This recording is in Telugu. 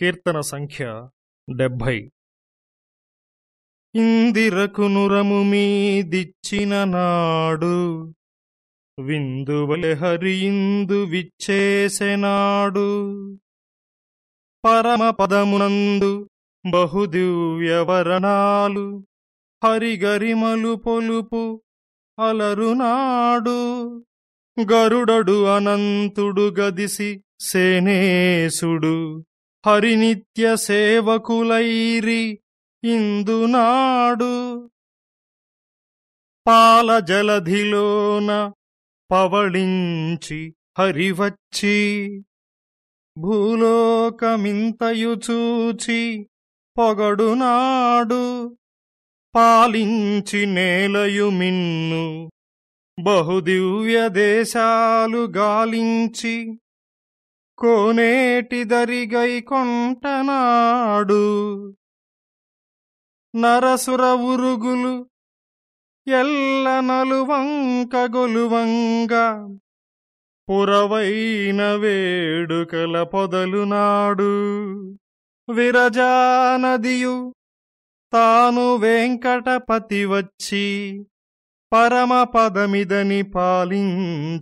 కీర్తన సంఖ్య డెబ్భై. ఇందిరకు నురము మీదిచ్చిన నాడు విందువలె హరియిందు విచ్చేసెనాడు పరమపదమునందు బహుదివ్యవరణాలు హరిగరిమలు పొలుపు అలరునాడు గరుడడు అనంతుడు గదిసి సేనేసుడు హరినిత్య సేవకులైరి ఇందునాడు. పాల జలధిలోన పవళించి హరివచ్చి భూలోకమింతయు చూచి పొగడునాడు. పాలించి నేలయు మిన్ను బహుదివ్య దేశాలు గాలించి కోనేటి దరిగై కొంటనాడు. నరసుర ఉరుగులు ఎల్ల నలువంక పురవైన వేడుకల పొదలునాడు విరజానదియు తాను వెంకటపతి వచ్చి పరమపదమిదని పాలించెనాడు.